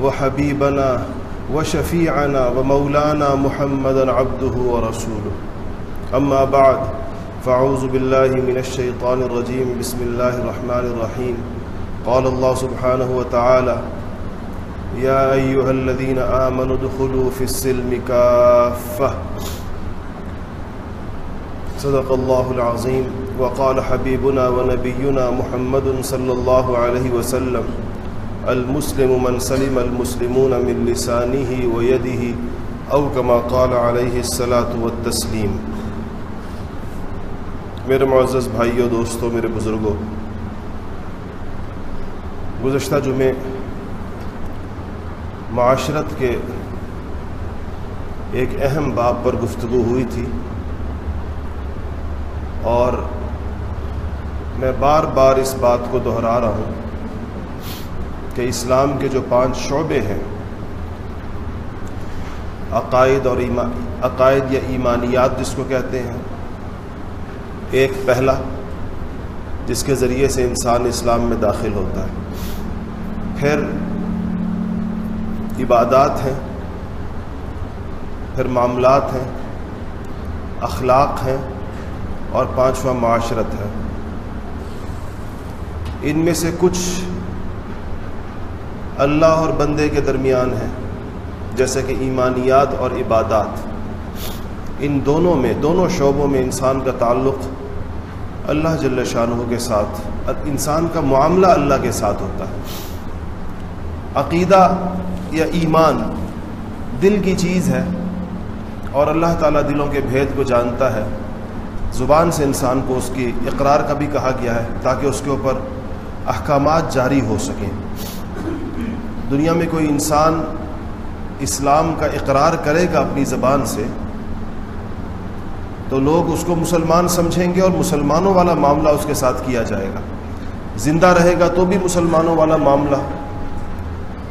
وحبيبنا وشفيعنا ومولانا محمدا عبده ورسوله. أما بعد، فأعوذ بالله من الشيطان الرجيم. بسم الله الرحمن الرحيم. قال الله سبحانه وتعالى يا أيها الذين آمنوا ادخلوا في السلم كافة. صدق الله العظيم. وقال حبيبنا ونبينا محمد صلى الله عليه وسلم المسلم من سلم المسلمون من لسانه ويده او كما قال عليه الصلاة والتسلیم میرے معزز بھائیوں دوستوں میرے بزرگوں گزشتہ جمعے معاشرت کے ایک اہم باب پر گفتگو ہوئی تھی اور میں بار بار اس بات کو دہرا رہا ہوں کہ اسلام کے جو پانچ شعبے ہیں، عقائد اور عقائد یا ایمانیات جس کو کہتے ہیں، ایک پہلا جس کے ذریعے سے انسان اسلام میں داخل ہوتا ہے۔ پھر عبادات ہیں، پھر معاملات ہیں، اخلاق ہیں اور پانچواں معاشرت ہے۔ ان میں سے کچھ اللہ اور بندے کے درمیان ہے جیسے کہ ایمانیات اور عبادات۔ ان دونوں میں، دونوں شعبوں میں انسان کا تعلق اللہ جل شاہ کے ساتھ، انسان کا معاملہ اللہ کے ساتھ ہوتا ہے۔ عقیدہ یا ایمان دل کی چیز ہے اور اللہ تعالیٰ دلوں کے بھید کو جانتا ہے۔ زبان سے انسان کو اس کی اقرار کا بھی کہا گیا ہے تاکہ اس کے اوپر احکامات جاری ہو سکیں۔ دنیا میں کوئی انسان اسلام کا اقرار کرے گا اپنی زبان سے، تو لوگ اس کو مسلمان سمجھیں گے اور مسلمانوں والا معاملہ اس کے ساتھ کیا جائے گا۔ زندہ رہے گا تو بھی مسلمانوں والا معاملہ،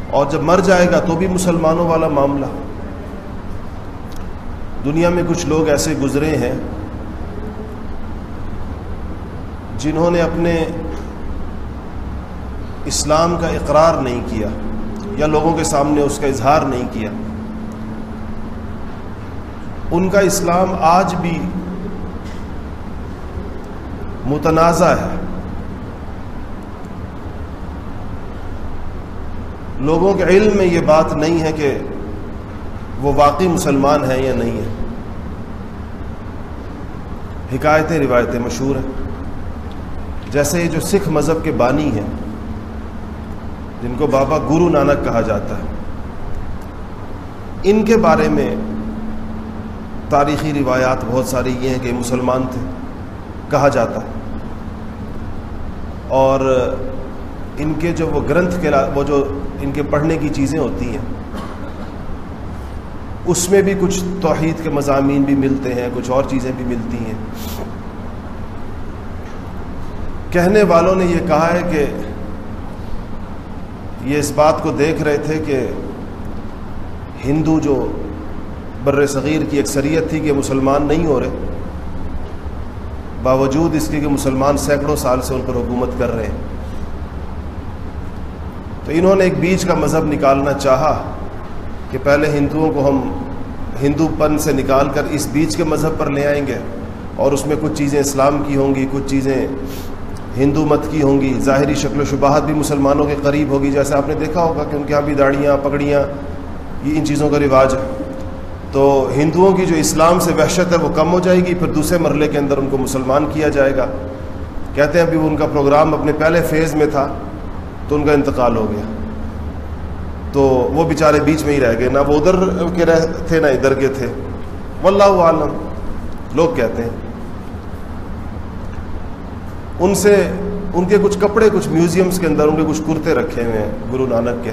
اور جب مر جائے گا تو بھی مسلمانوں والا معاملہ۔ دنیا میں کچھ لوگ ایسے گزرے ہیں جنہوں نے اپنے اسلام کا اقرار نہیں کیا۔ یا لوگوں کے سامنے اس کا اظہار نہیں کیا۔ ان کا اسلام آج بھی متنازع ہے۔ لوگوں کے علم میں یہ بات نہیں ہے کہ وہ واقعی مسلمان ہیں یا نہیں ہیں۔ حکایتیں، روایتیں مشہور ہیں۔ جیسے یہ جو سکھ مذہب کے بانی ہیں جن کو بابا گرو نانک کہا جاتا ہے۔ ان کے بارے میں تاریخی روایات بہت ساری یہ ہیں کہ مسلمان تھے، کہا جاتا ہے۔ اور ان کے جو وہ گرنتھ کے وہ جو ان کے پڑھنے کی چیزیں ہوتی ہیں، اس میں بھی کچھ توحید کے مضامین بھی ملتے ہیں، کچھ اور چیزیں بھی ملتی ہیں۔ کہنے والوں نے یہ کہا ہے کہ یہ اس بات کو دیکھ رہے تھے کہ ہندو جو بر صغیر کی اکثریت تھی کہ مسلمان نہیں ہو رہے، باوجود اس کے کہ مسلمان سینکڑوں سال سے ان پر حکومت کر رہے ہیں۔ تو انہوں نے ایک بیچ کا مذہب نکالنا چاہا کہ پہلے ہندوؤں کو ہم ہندو پن سے نکال کر اس بیچ کے مذہب پر لے آئیں گے اور اس میں کچھ چیزیں اسلام کی ہوں گی، کچھ چیزیں ہندو مت کی ہوں گی، ظاہری شکل و شباہت بھی مسلمانوں کے قریب ہوگی، جیسے آپ نے دیکھا ہوگا کہ ان کے یہاں بھی داڑیاں پگڑیاں، یہ ان چیزوں کا رواج ہے۔ تو ہندوؤں کی جو اسلام سے وحشت ہے وہ کم ہو جائے گی، پھر دوسرے مرحلے کے اندر ان کو مسلمان کیا جائے گا۔ کہتے ہیں ابھی ان کا پروگرام اپنے پہلے فیز میں تھا، تو ان کا انتقال ہو گیا۔ تو وہ بیچارے بیچ میں ہی رہ گئے، نہ وہ ادھر کے رہ تھے، نہ ادھر کے تھے۔ واللہ عالم لوگ کہتے ہیں۔ ان سے ان کے کچھ کپڑے، کچھ میوزیمز کے اندر ان کے کچھ کرتے رکھے ہوئے ہیں گرو نانک کے۔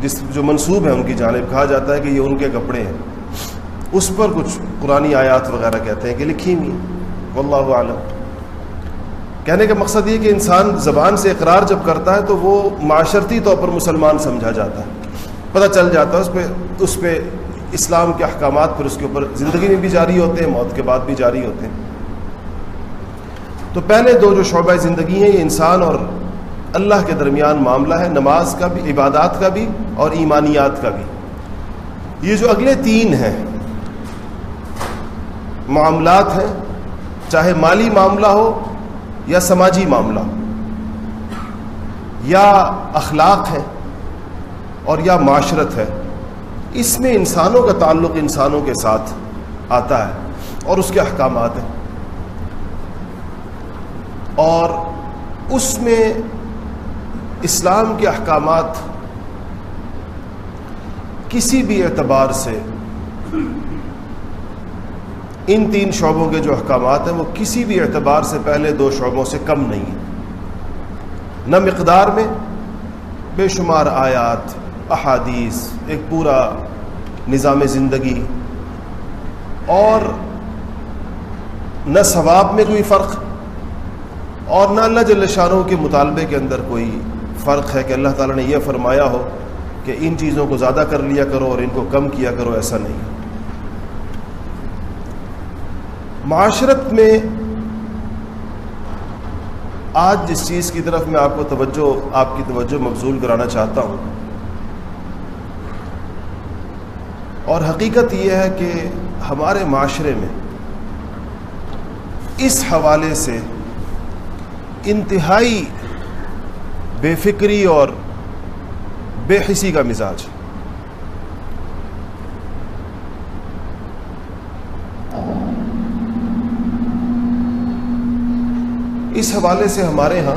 جس جو منصوب ہے ان کی جانب، کہا جاتا ہے کہ یہ ان کے کپڑے ہیں۔ اس پر کچھ قرآن آیات وغیرہ کہتے ہیں کہ لکھی ہوئی واللہ عالم کہنے کا مقصد یہ کہ انسان زبان سے اقرار جب کرتا ہے تو وہ معاشرتی طور پر مسلمان سمجھا جاتا ہے۔ پتہ چل جاتا ہے اس پہ اس پہ اسلام کے احکامات پھر اس کے اوپر زندگی میں بھی جاری ہوتے ہیں، موت کے بعد بھی جاری ہوتے ہیں۔ تو پہلے دو جو شعبہ زندگی ہیں، یہ انسان اور اللہ کے درمیان معاملہ ہے، نماز کا بھی، عبادات کا بھی اور ایمانیات کا بھی۔ یہ جو اگلے تین ہیں، معاملات ہیں، چاہے مالی معاملہ ہو یا سماجی معاملہ ہو یا اخلاق ہے اور یا معاشرت ہے، اس میں انسانوں کا تعلق انسانوں کے ساتھ آتا ہے اور اس کے احکامات ہیں۔ اور اس میں اسلام کے احکامات کسی بھی اعتبار سے ان تین شعبوں کے جو احکامات ہیں وہ کسی بھی اعتبار سے پہلے دو شعبوں سے کم نہیں ہیں۔ نہ مقدار میں بے شمار آیات، احادیث، ایک پورا نظام زندگی اور نہ ثواب میں کوئی فرق۔ اور نہ اللہ جل شانوں کے مطالبے کے اندر کوئی فرق ہے کہ اللہ تعالیٰ نے یہ فرمایا ہو کہ ان چیزوں کو زیادہ کر لیا کرو اور ان کو کم کیا کرو، ایسا نہیں۔ معاشرت میں آج جس چیز کی طرف میں آپ کو توجہ، آپ کی توجہ مبزول کرانا چاہتا ہوں، اور حقیقت یہ ہے کہ ہمارے معاشرے میں اس حوالے سے انتہائی بے فکری اور بے حسی کا مزاج۔ اس حوالے سے ہمارے ہاں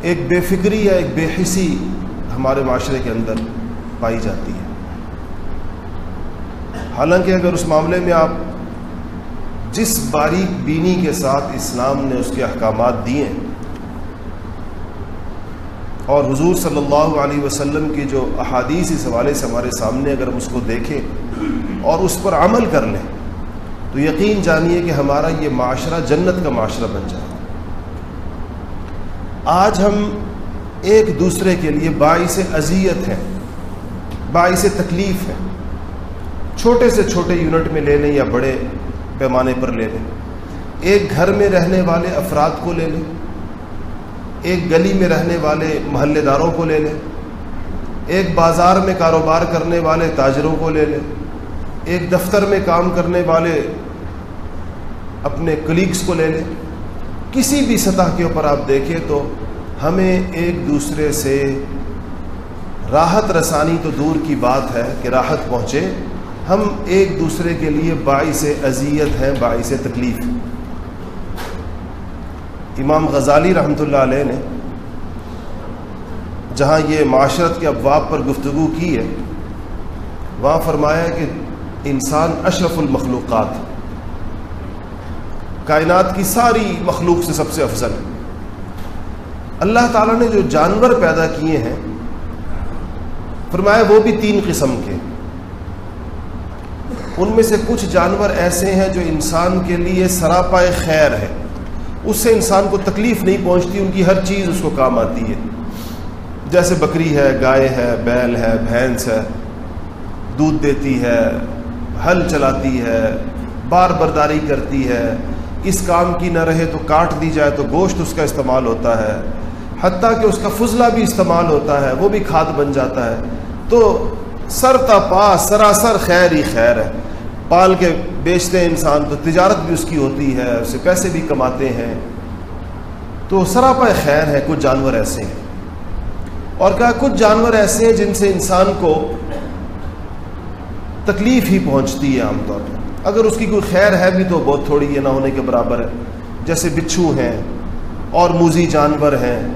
ایک بے فکری یا ایک بے حسی ہمارے معاشرے کے اندر پائی جاتی ہے۔ حالانکہ اگر اس معاملے میں آپ جس باریک بینی کے ساتھ اسلام نے اس کے احکامات دیے اور حضور صلی اللہ علیہ وسلم کی جو احادیث اس حوالے سے ہمارے سامنے اگر ہم اس کو دیکھیں اور اس پر عمل کر لیں، تو یقین جانیے کہ ہمارا یہ معاشرہ جنت کا معاشرہ بن جائے۔ آج ہم ایک دوسرے کے لیے باعث اذیت ہیں، باعث تکلیف ہے چھوٹے سے چھوٹے یونٹ میں لے لیں یا بڑے پیمانے پر لے لیں ایک گھر میں رہنے والے افراد کو لے لیں ایک گلی میں رہنے والے محلے داروں کو لے لیں ایک بازار میں کاروبار کرنے والے تاجروں کو لے لیں ایک دفتر میں کام کرنے والے اپنے کلیگس کو لے لیں کسی بھی سطح کے اوپر آپ دیکھیں تو ہمیں ایک دوسرے سے راحت رسانی تو دور کی بات ہے کہ راحت پہنچے۔ ہم ایک دوسرے کے لیے باعث اذیت ہیں، باعث تکلیف۔ امام غزالی رحمۃ اللہ علیہ نے جہاں یہ معاشرت کے ابواب پر گفتگو کی ہے، وہاں فرمایا کہ انسان اشرف المخلوقات، کائنات کی ساری مخلوق سے سب سے افضل۔ ہے اللہ تعالیٰ نے جو جانور پیدا کیے ہیں، فرمایا وہ بھی تین قسم کے۔ ان میں سے کچھ جانور ایسے ہیں جو انسان کے لیے سراپا خیر ہے۔ اس سے انسان کو تکلیف نہیں پہنچتی، ان کی ہر چیز اس کو کام آتی ہے۔ جیسے بکری ہے، گائے ہے، بیل ہے، بھینس ہے، دودھ دیتی ہے، ہل چلاتی ہے، بار برداری کرتی ہے۔ اس کام کی نہ رہے تو کاٹ دی جائے تو گوشت اس کا استعمال ہوتا ہے۔ حتیٰ کہ اس کا فضلہ بھی استعمال ہوتا ہے، وہ بھی کھاد بن جاتا ہے۔ تو سر تا پا سراسر خیر ہی خیر ہے۔ پال کے بیچتے ہیں انسان، تو تجارت بھی اس کی ہوتی ہے اسے پیسے بھی کماتے ہیں۔ تو سراپا خیر ہے، کچھ جانور ایسے ہیں۔ اور کہا کچھ جانور ایسے ہیں جن سے انسان کو تکلیف ہی پہنچتی ہے عام طور پر؟ اگر اس کی کوئی خیر ہے بھی تو بہت تھوڑی یہ نہ ہونے کے برابر ہے۔ جیسے بچھو ہیں، اور موزی جانور ہیں،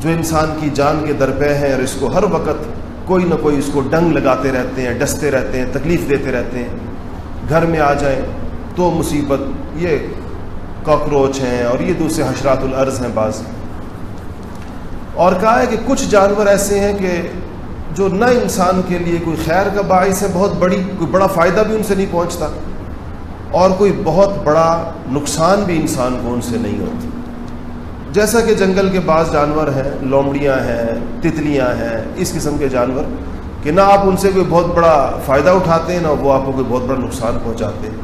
جو انسان کی جان کے درپے ہیں اور اس کو ہر وقت کوئی نہ کوئی اس کو ڈنگ لگاتے رہتے ہیں، ڈستے رہتے ہیں، تکلیف دیتے رہتے ہیں۔ گھر میں آ جائیں تو مصیبت، یہ کاکروچ ہیں اور یہ دوسرے حشرات العرض ہیں بعض۔ اور کہا ہے کہ کچھ جانور ایسے ہیں کہ جو نہ انسان کے لیے کوئی خیر کا باعث ہے، بہت بڑی، کوئی بڑا فائدہ بھی ان سے نہیں پہنچتا، اور کوئی بہت بڑا نقصان بھی انسان کو ان سے نہیں ہوتا۔ جیسا کہ جنگل کے بعض جانور ہیں، لومڑیاں ہیں، تتلیاں ہیں، اس قسم کے جانور۔ کہ نہ آپ ان سے کوئی بہت بڑا فائدہ اٹھاتے ہیں، نہ وہ آپ کو کوئی بہت بڑا نقصان پہنچاتے ہیں۔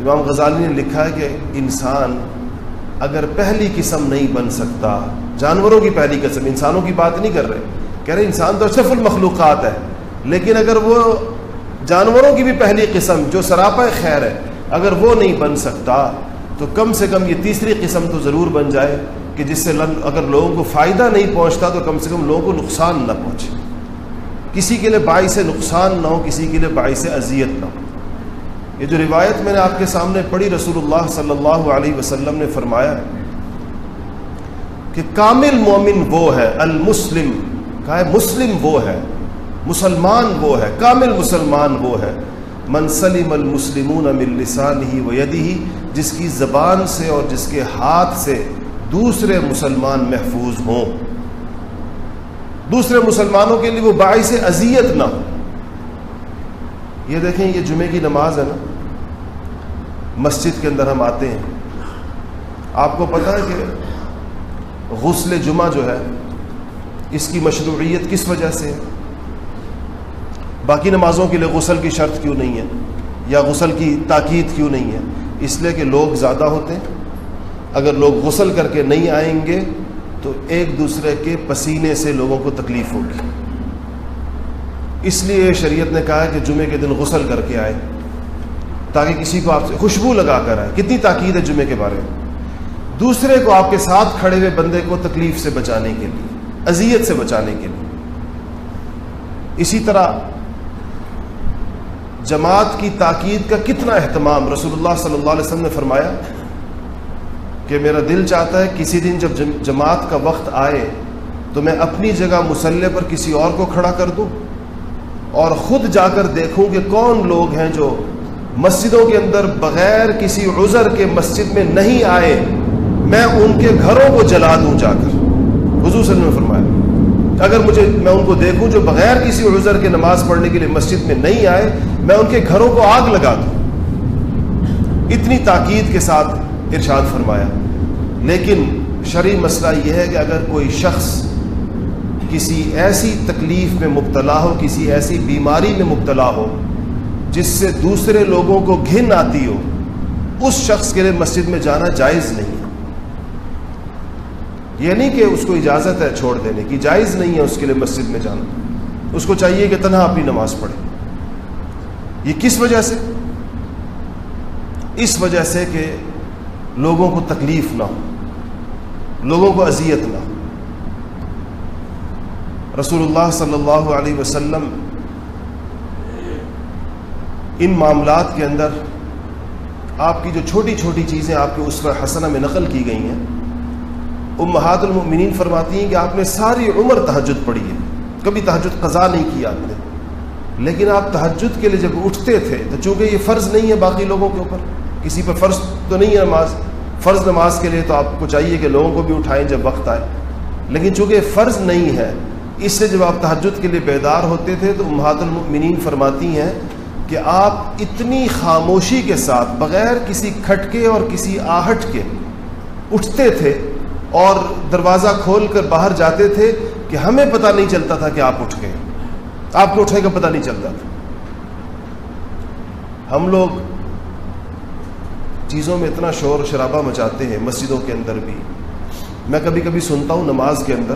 امام غزالی نے لکھا ہے کہ انسان اگر پہلی قسم نہیں بن سکتا، جانوروں کی پہلی قسم، انسانوں کی بات نہیں کر رہے۔ کہہ رہے انسان تو اشرف المخلوقات ہے، لیکن اگر وہ جانوروں کی بھی پہلی قسم، جو سراپا خیر ہے، اگر وہ نہیں بن سکتا، تو کم سے کم یہ تیسری قسم تو ضرور بن جائے کہ جس سے اگر لوگوں کو فائدہ نہیں پہنچتا، تو کم سے کم لوگوں کو نقصان نہ پہنچے۔ کسی کے لیے باعث نقصان نہ ہو، کسی کے لیے باعث اذیت نہ ہو۔ یہ جو روایت میں نے آپ کے سامنے پڑھی، رسول اللہ صلی اللہ علیہ وسلم نے فرمایا کہ کامل مومن وہ ہے، المسلم، کہا ہے مسلم وہ ہے، مسلمان وہ ہے، کامل مسلمان وہ ہے۔ منسلم المسلمون من لسان ہی و ہی جس کی زبان سے اور جس کے ہاتھ سے دوسرے مسلمان محفوظ ہوں۔ دوسرے مسلمانوں کے لیے وہ باعث اذیت نہ ہو۔ یہ دیکھیں، یہ جمعے کی نماز ہے نا۔ مسجد کے اندر ہم آتے ہیں۔ آپ کو پتہ ہے کہ غسل جمعہ جو ہے، اس کی مشروعیت کس وجہ سے ہے؟ باقی نمازوں کے لیے غسل کی شرط کیوں نہیں ہے؟ یا غسل کی تاکید کیوں نہیں ہے؟ اس لیے کہ لوگ زیادہ ہوتے ہیں۔ اگر لوگ غسل کر کے نہیں آئیں گے تو ایک دوسرے کے پسینے سے لوگوں کو تکلیف ہوگی۔ اس لیے شریعت نے کہا کہ جمعے کے دن غسل کر کے آئے، تاکہ کسی کو آپ سے خوشبو لگا کر آئے۔ کتنی تاکید ہے جمعے کے بارے میں۔ دوسرے کو آپ کے ساتھ کھڑے ہوئے بندے کو تکلیف سے بچانے کے لیے، اذیت سے بچانے کے لیے۔ اسی طرح جماعت کی تاکید کا کتنا اہتمام رسول اللہ صلی اللہ علیہ وسلم نے فرمایا کہ میرا دل چاہتا ہے کسی دن جب جماعت کا وقت آئے تو میں اپنی جگہ مسلح پر کسی اور کو کھڑا کر دوں اور خود جا کر دیکھوں کہ کون لوگ ہیں جو مسجدوں کے اندر بغیر کسی عذر کے مسجد میں نہیں آئے، میں ان کے گھروں کو جلا دوں جا کر۔ حضور صلی اللہ علیہ وسلم نے فرمایا، اگر مجھے میں ان کو دیکھوں جو بغیر کسی عذر کے نماز پڑھنے کے لیے مسجد میں نہیں آئے، میں ان کے گھروں کو آگ لگا دوں۔ اتنی تاکید کے ساتھ ارشاد فرمایا۔ لیکن شرعی مسئلہ یہ ہے کہ اگر کوئی شخص کسی ایسی تکلیف میں مبتلا ہو، کسی ایسی بیماری میں مبتلا ہو، جس سے دوسرے لوگوں کو گھن آتی ہو، اس شخص کے لیے مسجد میں جانا جائز نہیں۔ ہے یہ نہیں کہ اس کو اجازت ہے چھوڑ دینے کی، جائز نہیں ہے اس کے لیے مسجد میں جانا۔ اس کو چاہیے کہ تنہا اپنی نماز پڑھے۔ یہ کس وجہ سے؟ اس وجہ سے کہ لوگوں کو تکلیف نہ ہو، لوگوں کو اذیت نہ ہو۔ رسول اللہ صلی اللہ علیہ وسلم ان معاملات کے اندر آپ کی جو چھوٹی چھوٹی چیزیں آپ کے اس حسنہ میں نقل کی گئی ہیں، امہات المؤمنین فرماتی ہیں کہ آپ نے ساری عمر تحجد پڑھی ہے۔ کبھی تحجد قضا نہیں کی آپ نے، لیکن آپ تحجد کے لیے جب اٹھتے تھے تو چونکہ یہ فرض نہیں ہے باقی لوگوں کے اوپر کسی پر فرض تو نہیں ہے نماز، فرض نماز کے لیے تو آپ کو چاہیے کہ لوگوں کو بھی اٹھائیں جب وقت آئے۔ لیکن چونکہ فرض نہیں ہے، اس سے جب آپ تحجد کے لیے بیدار ہوتے تھے تو امہات المؤمنین فرماتی ہیں کہ آپ اتنی خاموشی کے ساتھ بغیر کسی کھٹکے اور کسی آہٹ کے اٹھتے تھے اور دروازہ کھول کر باہر جاتے تھے کہ ہمیں پتہ نہیں چلتا تھا کہ آپ اٹھ گئے۔ آپ کو اٹھنے کا پتہ نہیں چلتا تھا۔ ہم لوگ چیزوں میں اتنا شور شرابہ مچاتے ہیں، مسجدوں کے اندر بھی۔ میں کبھی کبھی سنتا ہوں نماز کے اندر،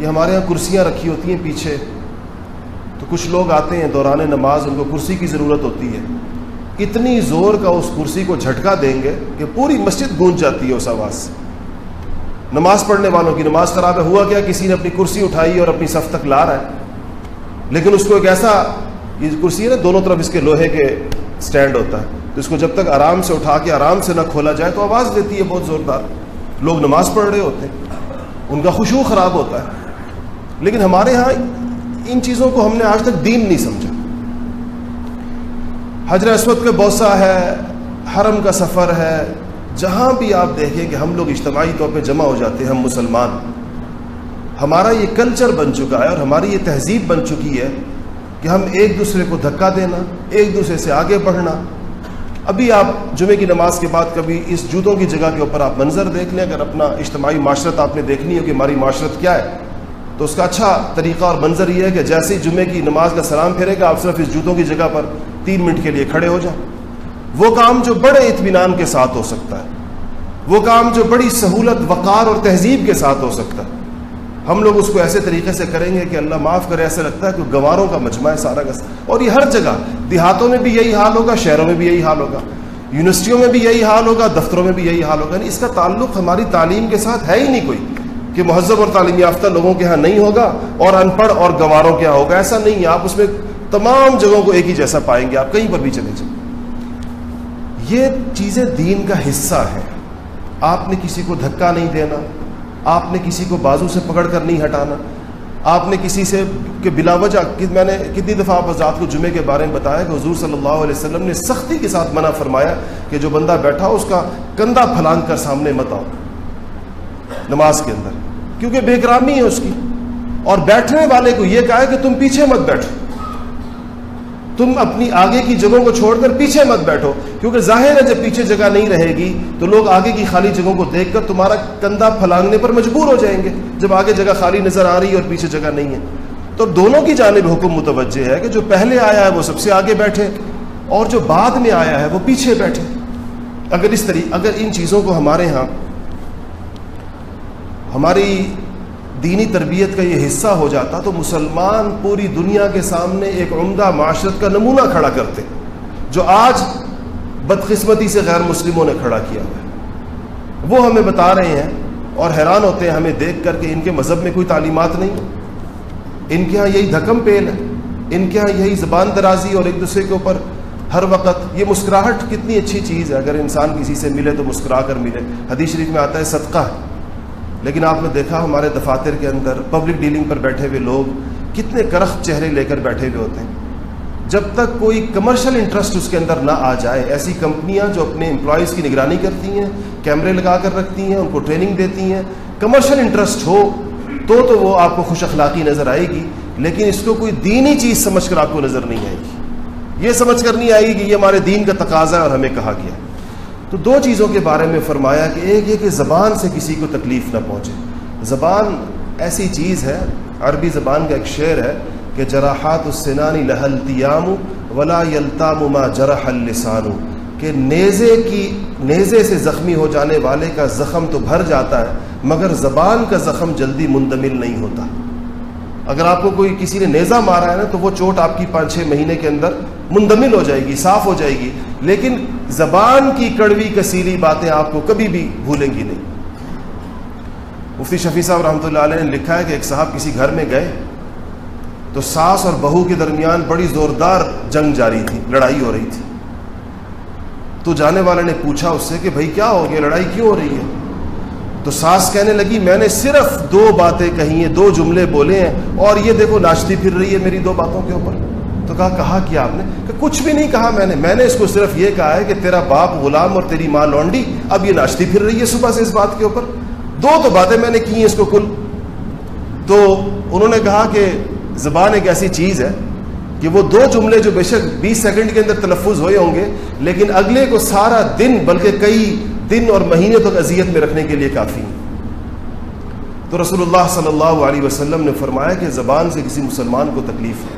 یہ ہمارے یہاں کرسیاں رکھی ہوتی ہیں پیچھے۔ تو کچھ لوگ آتے ہیں دوران نماز، ان کو کرسی کی ضرورت ہوتی ہے۔ اتنی زور کا اس کرسی کو جھٹکا دیں گے کہ پوری مسجد گونج جاتی ہے اس آواز سے۔ نماز پڑھنے والوں کی نماز خراب ہے، ہوا کیا کسی نے اپنی کرسی اٹھائی اور اپنی صف تک لا رہا ہے؟ لیکن اس کو ایک ایسا، یہ کرسی ہے نا، دونوں طرف اس کے لوہے کے سٹینڈ ہوتا ہے۔ تو اس کو جب تک آرام سے اٹھا کے آرام سے نہ کھولا جائے تو آواز دیتی ہے بہت زوردار۔ لوگ نماز پڑھ رہے ہوتے ہیں۔ ان کا خوشبو خراب ہوتا ہے۔ لیکن ہمارے ہاں ان چیزوں کو ہم نے آج تک دین نہیں سمجھا۔ حضر اسود کا بوسہ ہے، حرم کا سفر ہے۔ جہاں بھی آپ دیکھیں کہ ہم لوگ اجتماعی طور پہ جمع ہو جاتے ہیں، ہم مسلمان۔ ہمارا یہ کلچر بن چکا ہے اور ہماری یہ تہذیب بن چکی ہے کہ ہم ایک دوسرے کو دھکا دینا، ایک دوسرے سے آگے بڑھنا۔ ابھی آپ جمعے کی نماز کے بعد کبھی اس جوتوں کی جگہ کے اوپر آپ منظر دیکھ لیں، اگر اپنا اجتماعی معاشرت آپ نے دیکھنی ہو کہ ہماری معاشرت کیا ہے، تو اس کا اچھا طریقہ اور منظر یہ ہے کہ جیسے ہی جمعے کی نماز کا سلام پھیرے گا، آپ صرف اس جوتوں کی جگہ پر تین منٹ کے لیے کھڑے ہو جائیں۔ وہ کام جو بڑے اطمینان کے ساتھ ہو سکتا ہے، وہ کام جو بڑی سہولت، وقار اور تہذیب کے ساتھ ہو سکتا ہے۔ ہم لوگ اس کو ایسے طریقے سے کریں گے کہ اللہ معاف کرے، ایسا لگتا ہے کہ گواروں کا مجمع ہے سارا کا اور یہ ہر جگہ، دیہاتوں میں بھی یہی حال ہوگا، شہروں میں بھی یہی حال ہوگا، یونیورسٹیوں میں بھی یہی حال ہوگا، دفتروں میں بھی یہی حال ہوگا۔ یعنی اس کا تعلق ہماری تعلیم کے ساتھ ہے ہی نہیں کوئی کہ مہذب اور تعلیم یافتہ لوگوں کے ہاں نہیں ہوگا اور ان پڑھ اور گواروں کے ہاں ہوگا۔ ایسا نہیں ہے، آپ اس میں تمام جگہوں کو ایک ہی جیسا پائیں گے، آپ کہیں پر بھی چلے جائیں۔ یہ چیزیں دین کا حصہ ہیں۔ آپ نے کسی کو دھکا نہیں دینا۔ آپ نے کسی کو بازو سے پکڑ کر نہیں ہٹانا۔ آپ نے کسی سے کہ بلا وجہ میں نے کتنی دفعہ آپ آزاد کو جمعے کے بارے میں بتایا کہ حضور صلی اللہ علیہ وسلم نے سختی کے ساتھ منع فرمایا کہ جو بندہ بیٹھا اس کا کندھا پھلانگ کر سامنے مت آؤ۔ نماز کے اندر۔ کیونکہ بے گرامی ہے اس کی۔ اور بیٹھنے والے کو یہ کہا ہے کہ تم پیچھے مت بیٹھو۔ تم اپنی آگے کی جگہوں کو چھوڑ کر پیچھے مت بیٹھو۔ کیونکہ ظاہر ہے جب پیچھے جگہ نہیں رہے گی تو لوگ آگے کی خالی جگہوں کو دیکھ کر تمہارا کندھا پھلانگنے پر مجبور ہو جائیں گے جب آگے جگہ خالی نظر آ رہی ہے اور پیچھے جگہ نہیں ہے۔ تو دونوں کی جانب حکم متوجہ ہے کہ جو پہلے آیا ہے وہ سب سے آگے بیٹھے اور جو بعد میں آیا ہے وہ پیچھے بیٹھے۔ اگر اس طریقے اگر ان چیزوں کو ہمارے ہاں ہماری دینی تربیت کا یہ حصہ ہو جاتا تو مسلمان پوری دنیا کے سامنے ایک عمدہ معاشرت کا نمونہ کھڑا کرتے۔ جو آج بدقسمتی سے غیر مسلموں نے کھڑا کیا ہوا ہے۔ وہ ہمیں بتا رہے ہیں اور حیران ہوتے ہیں ہمیں دیکھ کر کہ ان کے مذہب میں کوئی تعلیمات نہیں ان کے ہاں یہی دھکم پیل ہے۔ ان کے ہاں یہی زبان درازی اور ایک دوسرے کے اوپر ہر وقت یہ مسکراہٹ کتنی اچھی چیز ہے۔ اگر انسان کسی سے ملے تو مسکرا کر ملے۔ حدیث شریف میں آتا ہے صدقہ۔ ہے لیکن آپ نے دیکھا ہمارے دفاتر کے اندر پبلک ڈیلنگ پر بیٹھے ہوئے لوگ کتنے کرخت چہرے لے کر بیٹھے ہوئے ہوتے ہیں۔ جب تک کوئی کمرشل انٹرسٹ اس کے اندر نہ آ جائے، ایسی کمپنیاں جو اپنے امپلائیز کی نگرانی کرتی ہیں کیمرے لگا کر رکھتی ہیں، ان کو ٹریننگ دیتی ہیں کمرشل انٹرسٹ ہو، تو تو وہ آپ کو خوش اخلاقی نظر آئے گی، لیکن اس کو کوئی دینی چیز سمجھ کر آپ کو نظر نہیں آئے گی۔ یہ سمجھ کر نہیں آئے گی کہ یہ ہمارے دین کا تقاضا ہے اور ہمیں کہا گیا تو دو چیزوں کے بارے میں فرمایا کہ ایک یہ کہ زبان سے کسی کو تکلیف نہ پہنچے۔ زبان ایسی چیز ہے، عربی زبان کا ایک شعر ہے کہ جراحات السنانی لہل تیام ولا یلتام ما جرح اللسان کہ نیزے کی، نیزے سے زخمی ہو جانے والے کا زخم تو بھر جاتا ہے، مگر زبان کا زخم جلدی مندمل نہیں ہوتا۔ اگر آپ کو کوئی کسی نے نیزہ مارا ہے نا، تو وہ چوٹ آپ کی پانچ چھ مہینے کے اندر مندمل ہو جائے گی، صاف ہو جائے گی۔ لیکن زبان کی کڑوی کثیری باتیں آپ کو کبھی بھی بھولیں گی نہیں۔ مفتی شفیع صاحب رحمۃ اللہ علیہ نے لکھا ہے کہ ایک صاحب کسی گھر میں گئے۔ تو ساس اور بہو کے درمیان بڑی زوردار جنگ جاری تھی، لڑائی ہو رہی تھی۔ تو جانے والے نے پوچھا اس سے کہ بھائی کیا ہو گیا، لڑائی کیوں ہو رہی ہے؟ تو ساس کہنے لگی، میں نے صرف دو باتیں کہی ہیں، دو جملے بولے ہیں اور یہ دیکھو ناچتی پھر رہی ہے میری دو باتوں کے اوپر۔ تو کہا کہا کیا آپ نے؟ کہ کچھ بھی نہیں کہا میں نے۔ میں نے اس کو صرف یہ کہا ہے کہ تیرا باپ غلام اور تیری ماں لونڈی، اب یہ ناچتی پھر رہی ہے صبح سے اس بات کے اوپر۔ دو تو باتیں میں نے کی ہیں اس کو کل۔ تو انہوں نے کہا کہ زبان ایک ایسی چیز ہے کہ وہ دو جملے جو بے شک بیس سیکنڈ کے اندر تلفظ ہوئے ہوں گے، لیکن اگلے کو سارا دن بلکہ کئی دن اور مہینے تک اذیت میں رکھنے کے لیے کافی ہیں۔ تو رسول اللہ صلی اللہ علیہ وسلم نے فرمایا کہ زبان سے کسی مسلمان کو تکلیف ہے۔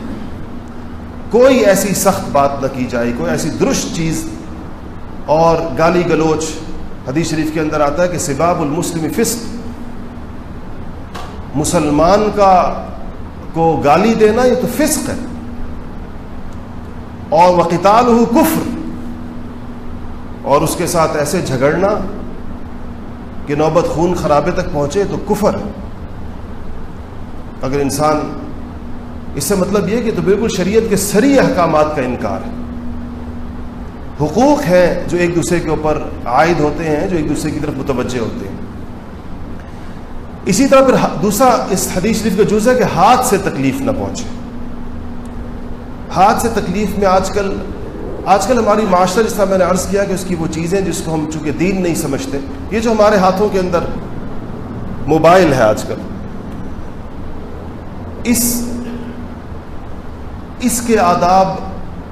کوئی ایسی سخت بات نہ کی جائے، کوئی ایسی درست چیز۔ اور گالی گلوچ حدیث شریف کے اندر آتا ہے کہ سباب المسلم فسق، مسلمان کا کو گالی دینا یہ تو فسق ہے۔ اور وقتال ہو کفر۔ اور اس کے ساتھ ایسے جھگڑنا کہ نوبت خون خرابے تک پہنچے تو کفر ہے۔ اگر انسان، اس سے مطلب یہ کہ تو بالکل شریعت کے سری احکامات کا انکار ہے۔ حقوق ہیں جو ایک دوسرے کے اوپر عائد ہوتے ہیں، جو ایک دوسرے کی طرف متوجہ ہوتے ہیں۔ اسی طرح پھر دوسرا اس حدیث شریف کا جز ہے کہ ہاتھ سے تکلیف نہ پہنچے۔ ہاتھ سے تکلیف میں آج کل آج کل ہماری معاشرہ جس طرح میں نے عرض کیا کہ اس کی وہ چیزیں جس کو ہم چونکہ دین نہیں سمجھتے، یہ جو ہمارے ہاتھوں کے اندر موبائل ہے آج کل، اس اس کے آداب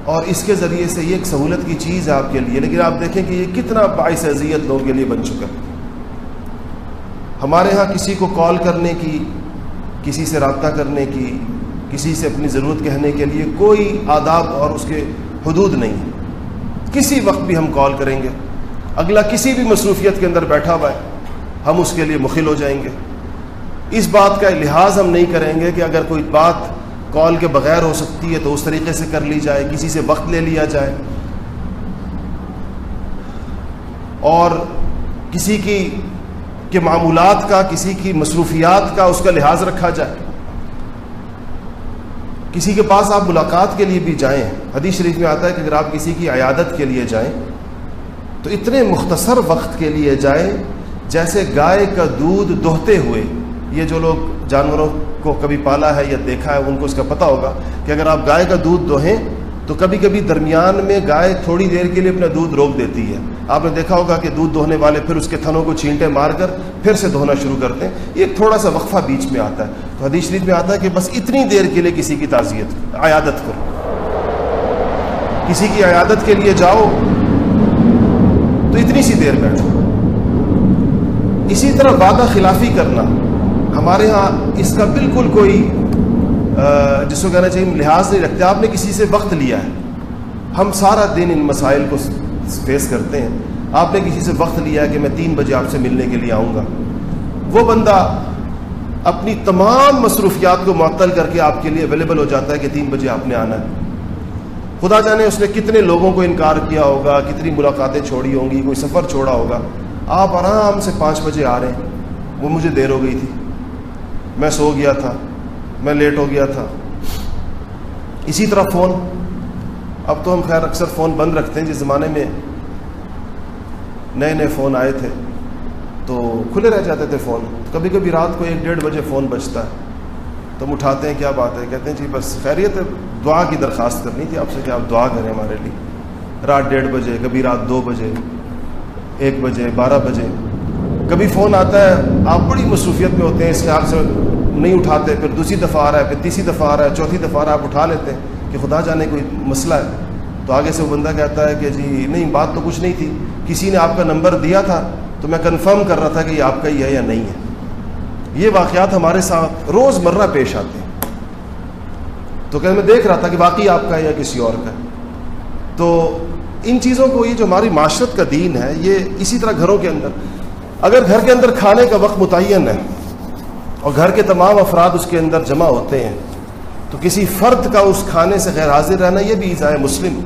اور اس کے ذریعے سے یہ ایک سہولت کی چیز ہے آپ کے لیے۔ لیکن آپ دیکھیں کہ یہ کتنا باعث اذیت لوگوں کے لیے بن چکا ہے۔ ہمارے ہاں کسی کو کال کرنے کی، کسی سے رابطہ کرنے کی، کسی سے اپنی ضرورت کہنے کے لیے کوئی آداب اور اس کے حدود نہیں۔ ہے کسی وقت بھی ہم کال کریں گے۔ اگلا کسی بھی مصروفیت کے اندر بیٹھا ہوا ہے، ہم اس کے لیے مخل ہو جائیں گے۔ اس بات کا لحاظ ہم نہیں کریں گے کہ اگر کوئی بات کال کے بغیر ہو سکتی ہے تو اس طریقے سے کر لی جائے، کسی سے وقت لے لیا جائے۔ اور کسی کی کے معمولات کا، کسی کی مصروفیات کا اس کا لحاظ رکھا جائے۔ کسی کے پاس آپ ملاقات کے لیے بھی جائیں۔ حدیث شریف میں آتا ہے کہ اگر آپ کسی کی عیادت کے لیے جائیں، تو اتنے مختصر وقت کے لیے جائیں جیسے گائے کا دودھ دوہتے ہوئے۔ یہ جو لوگ جانوروں کو کبھی پالا ہے یا دیکھا ہے، ان کو اس کا پتہ ہوگا کہ اگر آپ گائے کا دودھ دوہیں، تو کبھی کبھی درمیان میں گائے تھوڑی دیر کے لیے اپنا دودھ روک دیتی ہے۔ آپ نے دیکھا ہوگا کہ دودھ دوہنے والے پھر اس کے تھنوں کو چھینٹے مار کر پھر سے دھونا شروع کرتے ہیں۔ یہ ایک تھوڑا سا وقفہ بیچ میں آتا ہے۔ تو حدیث شریف میں آتا ہے کہ بس اتنی دیر کے لیے کسی کی تعزیت، عیادت کرو۔ کسی کی عیادت کے لیے جاؤ تو اتنی سی دیر بیٹھو۔ اسی طرح وعدہ خلافی کرنا۔ ہمارے ہاں اس کا بالکل کوئی جس کو کہنا چاہیے، لحاظ نہیں رکھتے۔ آپ نے کسی سے وقت لیا ہے۔ ہم سارا دن ان مسائل کو فیس کرتے ہیں۔ آپ نے کسی سے وقت لیا ہے کہ میں تین بجے آپ سے ملنے کے لیے آؤں گا؟ وہ بندہ اپنی تمام مصروفیات کو معطل کر کے آپ کے لیے اویلیبل ہو جاتا ہے کہ تین بجے آپ نے آنا ہے۔ خدا جانے اس نے کتنے لوگوں کو انکار کیا ہوگا، کتنی ملاقاتیں چھوڑی ہوں گی، کوئی سفر چھوڑا ہوگا۔ آپ آرام سے پانچ بجے آ رہے ہیں۔ وہ مجھے دیر ہو گئی تھی۔ میں سو گیا تھا، میں لیٹ ہو گیا تھا۔ اسی طرح فون۔ اب تو ہم خیر اکثر فون بند رکھتے ہیں، جس زمانے میں نئے نئے فون آئے تھے، تو کھلے رہ جاتے تھے فون۔ کبھی کبھی رات کو ایک ڈیڑھ بجے فون بجتا ہے۔ تو ہم اٹھاتے ہیں، کیا بات ہے؟ کہتے ہیں جی بس خیریت ہے، دعا کی درخواست کرنی تھی آپ سے کہ آپ دعا کریں ہمارے لیے۔ رات ڈیڑھ بجے، کبھی رات دو بجے، ایک بجے، بارہ بجے۔ کبھی فون آتا ہے، آپ بڑی مصروفیت میں ہوتے ہیں، اس خیال سے نہیں اٹھاتے، پھر دوسری دفعہ آ رہا ہے، پھر تیسری دفعہ آ رہا ہے، چوتھی دفعہ آ رہا ہے، آپ اٹھا لیتے ہیں۔ کہ خدا جانے کوئی مسئلہ ہے، تو آگے سے وہ بندہ کہتا ہے کہ جی نہیں، بات تو کچھ نہیں تھی۔ کسی نے آپ کا نمبر دیا تھا تو میں کنفرم کر رہا تھا کہ یہ آپ کا ہی ہے یا نہیں ہے۔ یہ واقعات ہمارے ساتھ روز مرہ پیش آتے ہیں۔ تو کہ میں دیکھ رہا تھا کہ واقعی آپ کا ہے یا کسی اور کا تو ان چیزوں کو، یہ جو ہماری معاشرت کا دین ہے، یہ اسی طرح گھروں کے اندر، اگر گھر کے اندر کھانے کا وقت متعین ہے اور گھر کے تمام افراد اس کے اندر جمع ہوتے ہیں تو کسی فرد کا اس کھانے سے غیر حاضر رہنا یہ بھی ایزائے مسلم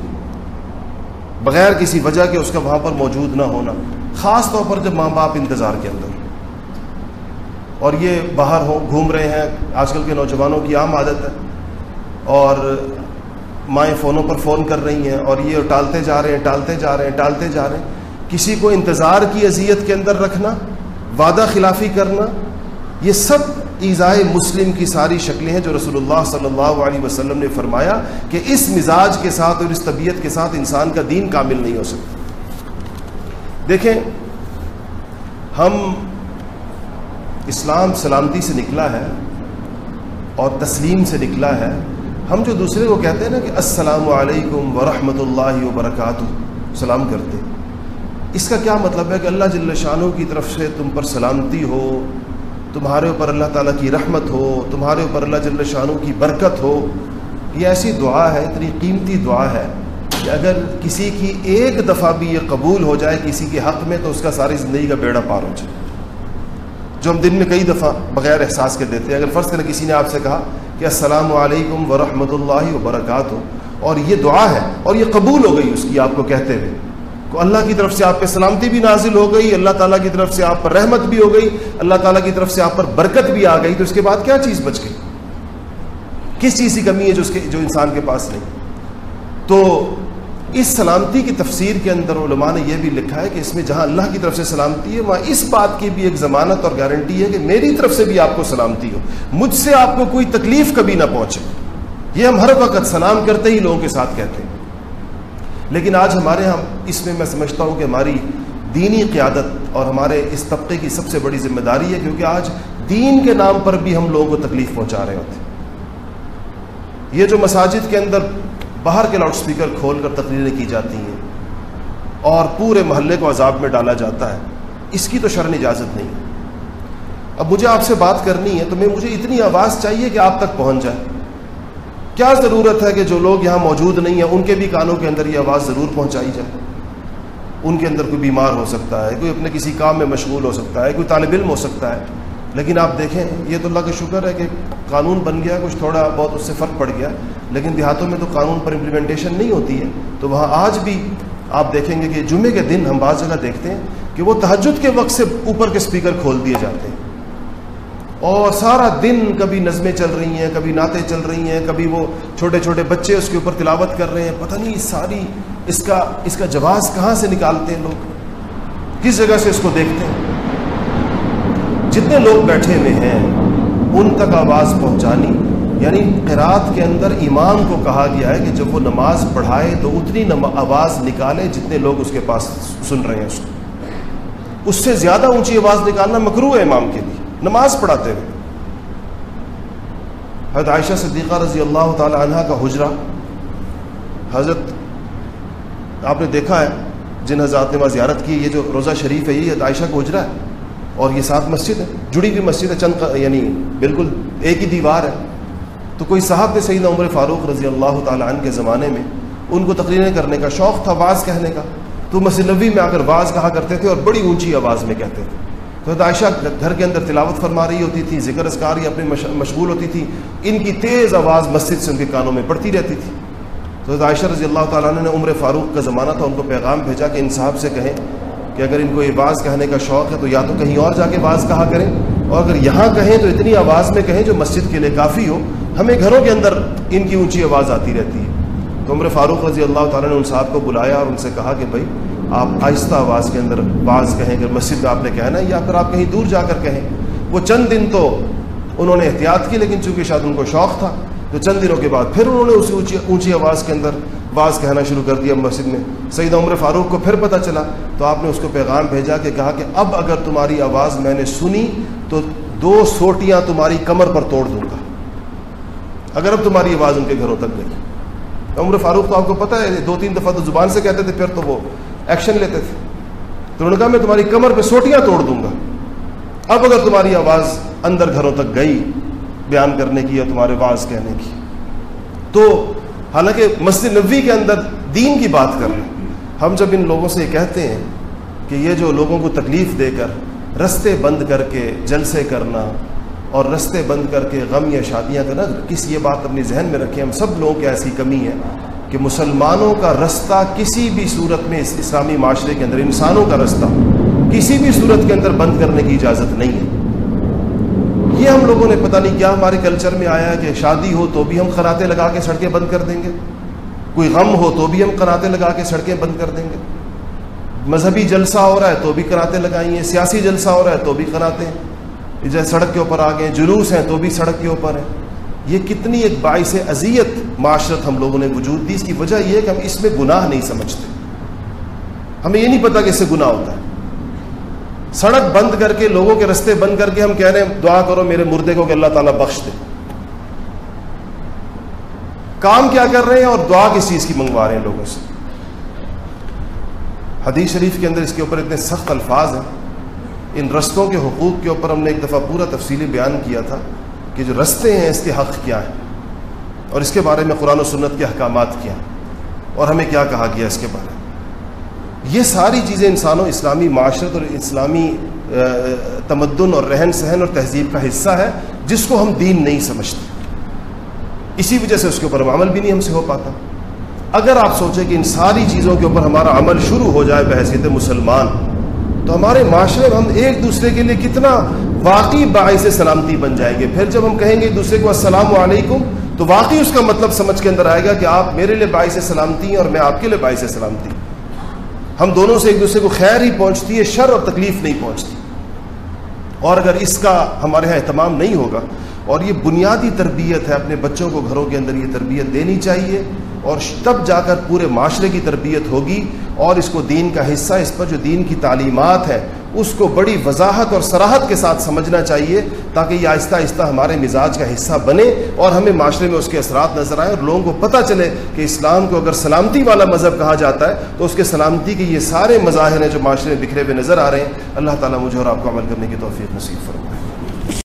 بغیر کسی وجہ کے اس کا وہاں پر موجود نہ ہونا، خاص طور پر جب ماں باپ انتظار کے اندر۔ اور یہ باہر ہو، گھوم رہے ہیں، آج کل کے نوجوانوں کی عام عادت ہے۔ اور مائیں فونوں پر فون کر رہی ہیں، اور یہ ٹالتے جا رہے ہیں، ٹالتے جا رہے ہیں، ٹالتے جا رہے ہیں۔ کسی کو انتظار کی اذیت کے اندر رکھنا، وعدہ خلافی کرنا، یہ سب ایزائے مسلم کی ساری شکلیں ہیں جو رسول اللہ صلی اللہ علیہ وسلم نے فرمایا کہ اس مزاج کے ساتھ اور اس طبیعت کے ساتھ انسان کا دین کامل نہیں ہو سکتا۔ دیکھیں، ہم اسلام سلامتی سے نکلا ہے اور تسلیم سے نکلا ہے۔ ہم جو دوسرے کو کہتے ہیں نا کہ السلام علیکم ورحمۃ اللہ وبرکاتہ، سلام کرتے۔ اس کا کیا مطلب ہے کہ اللہ جل شانوں کی طرف سے تم پر سلامتی ہو تمہارے اوپر اللہ تعالیٰ کی رحمت ہو، تمہارے اوپر اللہ جل شانوں کی برکت ہو، یہ ایسی دعا ہے، اتنی قیمتی دعا ہے کہ اگر کسی کی ایک دفعہ بھی یہ قبول ہو جائے، کسی کے حق میں، تو اس کا ساری زندگی کا بیڑا پار ہو جائے۔ جو ہم دن میں کئی دفعہ بغیر احساس کے دیتے ہیں، اگر فرض کریں کسی نے آپ سے کہا کہ السلام علیکم ورحمۃ اللہ وبرکاتہ، اور یہ دعا ہے اور یہ قبول ہو گئی اس کی، آپ کو کہتے ہوئے۔ کو اللہ کی طرف سے آپ پہ سلامتی بھی نازل ہو گئی، اللہ تعالیٰ کی طرف سے آپ پر رحمت بھی ہو گئی، اللہ تعالیٰ کی طرف سے آپ پر برکت بھی آ گئی، تو اس کے بعد کیا چیز بچ گئی؟ کس چیز کی کمی ہے جو اس کے جو انسان کے پاس نہیں؟ تو اس سلامتی کی تفسیر کے اندر علماء نے یہ بھی لکھا ہے کہ اس میں جہاں اللہ کی طرف سے سلامتی ہے، وہاں اس بات کی بھی ایک ضمانت اور گارنٹی ہے کہ میری طرف سے بھی آپ کو سلامتی ہو، مجھ سے آپ کو کوئی تکلیف کبھی نہ پہنچے۔ یہ ہم ہر وقت سلام کرتے ہی لوگوں کے ساتھ کہتے ہیں۔ لیکن آج ہمارے ہاں اس میں میں سمجھتا ہوں کہ ہماری دینی قیادت اور ہمارے اس طبقے کی سب سے بڑی ذمہ داری ہے، کیونکہ آج دین کے نام پر بھی ہم لوگوں کو تکلیف پہنچا رہے ہوتے یہ جو مساجد کے اندر باہر کے لاؤڈ سپیکر کھول کر تقریریں کی جاتی ہیں اور پورے محلے کو عذاب میں ڈالا جاتا ہے، اس کی تو شرن اجازت نہیں۔ ہے اب مجھے آپ سے بات کرنی ہے تو میں مجھے اتنی آواز چاہیے کہ آپ تک پہنچ جائے۔ کیا ضرورت ہے کہ جو لوگ یہاں موجود نہیں ہیں، ان کے بھی کانوں کے اندر یہ آواز ضرور پہنچائی جائے۔ ان کے اندر کوئی بیمار ہو سکتا ہے، کوئی اپنے کسی کام میں مشغول ہو سکتا ہے، کوئی طالب علم ہو سکتا ہے۔ لیکن آپ دیکھیں، یہ تو اللہ کا شکر ہے کہ قانون بن گیا، کچھ تھوڑا بہت اس سے فرق پڑ گیا۔ لیکن دیہاتوں میں تو قانون پر امپلیمنٹیشن نہیں ہوتی ہے۔ تو وہاں آج بھی آپ دیکھیں گے کہ جمعے کے دن ہم بعض جگہ دیکھتے ہیں کہ وہ تہجد کے وقت سے اوپر کے اسپیکر کھول دیے جاتے ہیں۔ اور سارا دن کبھی نظمیں چل رہی ہیں، کبھی نعتیں چل رہی ہیں، کبھی وہ چھوٹے چھوٹے بچے اس کے اوپر تلاوت کر رہے ہیں۔ پتہ نہیں ساری اس کا اس کا جواز کہاں سے نکالتے ہیں لوگ؟ کس جگہ سے اس کو دیکھتے ہیں؟ جتنے لوگ بیٹھے ہوئے ہیں، ان تک آواز پہنچانی یعنی قرات کے اندر امام کو کہا گیا ہے کہ جب وہ نماز پڑھائے تو اتنی آواز نکالے جتنے لوگ اس کے پاس سن رہے ہیں اس کو۔ اس سے زیادہ اونچی آواز نکالنا مکرو ہے امام کے۔ نماز پڑھاتے ہوئے۔ حضرت عائشہ صدیقہ رضی اللہ تعالی عنہ کا حجرہ۔ حضرت، آپ نے دیکھا ہے جن حضرات نے وہاں زیارت کی، یہ جو روزہ شریف ہے، یہ عائشہ کا حجرہ ہے۔ اور یہ ساتھ مسجد ہے، جڑی ہوئی مسجد ہے، چند یعنی بالکل ایک ہی دیوار ہے۔ تو کوئی صاحب نے سیدنا عمر فاروق رضی اللہ تعالیٰ عنہ کے زمانے میں، ان کو تقریریں کرنے کا شوق تھا، واز کہنے کا۔ تو مسجد میں آ کر واز کہا کرتے تھے اور بڑی اونچی آواز میں کہتے تھے۔ تو عائشہ گھر کے اندر تلاوت فرما رہی ہوتی تھی، ذکر اذکار یا اپنے مشغول ہوتی تھی۔ ان کی تیز آواز مسجد سے ان کے کانوں میں پڑتی رہتی تھی۔ تو عائشہ رضی اللہ تعالیٰ نے عمر فاروق کا زمانہ تھا، ان کو پیغام بھیجا کہ ان صاحب سے کہیں کہ اگر ان کو یہ باز کہنے کا شوق ہے تو یا تو کہیں اور جا کے باز کہا کریں۔ اور اگر یہاں کہیں تو اتنی آواز میں کہیں جو مسجد کے لیے کافی ہو، ہمیں گھروں کے اندر ان کی اونچی آواز آتی رہتی ہے۔ تو عمر فاروق رضی اللہ تعالیٰ نے ان صاحب کو بلایا اور ان سے کہا کہ بھائی آپ آہستہ آواز کے اندر باز کہیں اگر مسجد میں آپ نے کہنا ہے یا پھر آپ کہیں دور جا کر کہیں۔ وہ چند دن تو انہوں نے احتیاط کی، لیکن چونکہ شاید ان کو شوق تھا، تو چند دنوں کے بعد پھر انہوں نے اسی اونچی اونچی آواز کے اندر باز کہنا شروع کر دیا مسجد میں۔ سعید عمر فاروق کو پھر پتہ چلا، تو آپ نے اس کو پیغام بھیجا کہ کہا کہ اب اگر تمہاری آواز میں نے سنی، تو دو سوٹیاں تمہاری کمر پر توڑ دوں گا۔ اگر اب تمہاری آواز ان کے گھروں تک گئی۔ عمر فاروق تو آپ کو پتہ ہے، دو تین دفعہ تو زبان سے کہتے تھے، پھر تو وہ ایکشن لیتے تھے۔ تو انہوں نے کہا، میں تمہاری کمر پہ سوٹیاں توڑ دوں گا۔ اب اگر تمہاری آواز اندر گھروں تک گئی بیان کرنے کی یا تمہارے باز کہنے کی۔ تو حالانکہ مسجد نبوی کے اندر دین کی بات کر رہے ہیں۔ ہم جب ان لوگوں سے یہ کہتے ہیں کہ یہ جو لوگوں کو تکلیف دے کر رستے بند کر کے جلسے کرنا اور رستے بند کر کے غم یا شادیاں کرنا، کس یہ بات اپنی ذہن میں رکھیں؟ ہم سب لوگوں کی ایسی کمی ہے۔ کہ مسلمانوں کا رستہ کسی بھی صورت میں اس اسلامی معاشرے کے اندر، انسانوں کا رستہ کسی بھی صورت کے اندر بند کرنے کی اجازت نہیں ہے۔ یہ ہم لوگوں نے پتہ نہیں کیا ہمارے کلچر میں آیا کہ شادی ہو تو بھی ہم قناتے لگا کے سڑکیں بند کر دیں گے۔ کوئی غم ہو تو بھی ہم قناتے لگا کے سڑکیں بند کر دیں گے۔ مذہبی جلسہ ہو رہا ہے تو بھی قناتے لگائیں گے۔ سیاسی جلسہ ہو رہا ہے تو بھی قناتے جیسے سڑک کے اوپر آ گئے جلوس ہیں تو بھی سڑک کے اوپر ہیں۔ یہ کتنی ایک باعث اذیت معاشرت ہم لوگوں نے وجود دی اس کی وجہ یہ ہے کہ ہم اس میں گناہ نہیں سمجھتے۔ ہمیں یہ نہیں پتا کہ اس سے گناہ ہوتا ہے۔ سڑک بند کر کے لوگوں کے رستے بند کر کے ہم کہہ رہے ہیں، دعا کرو میرے مردے کو کہ اللہ تعالیٰ بخش دے۔ کام کیا کر رہے ہیں اور دعا کس چیز کی منگوا رہے ہیں لوگوں سے؟ حدیث شریف کے اندر اس کے اوپر اتنے سخت الفاظ ہیں۔ ان رستوں کے حقوق کے اوپر ہم نے ایک دفعہ پورا تفصیلی بیان کیا تھا۔ کہ جو رستے ہیں اس کے حق کیا ہیں اور اس کے بارے میں قرآن و سنت کے احکامات کیا ہیں اور ہمیں کیا کہا گیا اس کے بارے میں؟ یہ ساری چیزیں انسانوں، اسلامی معاشرت اور اسلامی تمدن اور رہن سہن اور تہذیب کا حصہ ہے جس کو ہم دین نہیں سمجھتے۔ اسی وجہ سے اس کے اوپر عمل بھی نہیں ہم سے ہو پاتا۔ اگر آپ سوچیں کہ ان ساری چیزوں کے اوپر ہمارا عمل شروع ہو جائے بحثیت مسلمان تو ہمارے معاشرے میں ہم ایک دوسرے کے لیے کتنا واقعی باعث سلامتی بن جائیں گے۔ پھر جب ہم کہیں گے ایک دوسرے کو السلام علیکم، تو واقعی اس کا مطلب سمجھ کے اندر آئے گا کہ آپ میرے لیے باعث سلامتی ہیں اور میں آپ کے لیے باعث سلامتی۔ ہم دونوں سے ایک دوسرے کو خیر ہی پہنچتی ہے، شر اور تکلیف نہیں پہنچتی۔ اور اگر اس کا ہمارے یہاں اہتمام نہیں ہوگا، اور یہ بنیادی تربیت ہے، اپنے بچوں کو گھروں کے اندر یہ تربیت دینی چاہیے۔ اور تب جا کر پورے معاشرے کی تربیت ہوگی اور اس کو دین کا حصہ، اس پر جو دین کی تعلیمات ہے، اس کو بڑی وضاحت اور سراحت کے ساتھ سمجھنا چاہیے تاکہ یہ آہستہ آہستہ ہمارے مزاج کا حصہ بنے اور ہمیں معاشرے میں اس کے اثرات نظر آئیں اور لوگوں کو پتہ چلے کہ اسلام کو اگر سلامتی والا مذہب کہا جاتا ہے، تو اس کے سلامتی کے یہ سارے مظاہر ہیں جو معاشرے میں بکھرے ہوئے نظر آ رہے ہیں۔ اللہ تعالیٰ مجھے اور آپ کو عمل کرنے کی توفیق نصیب فرمائے۔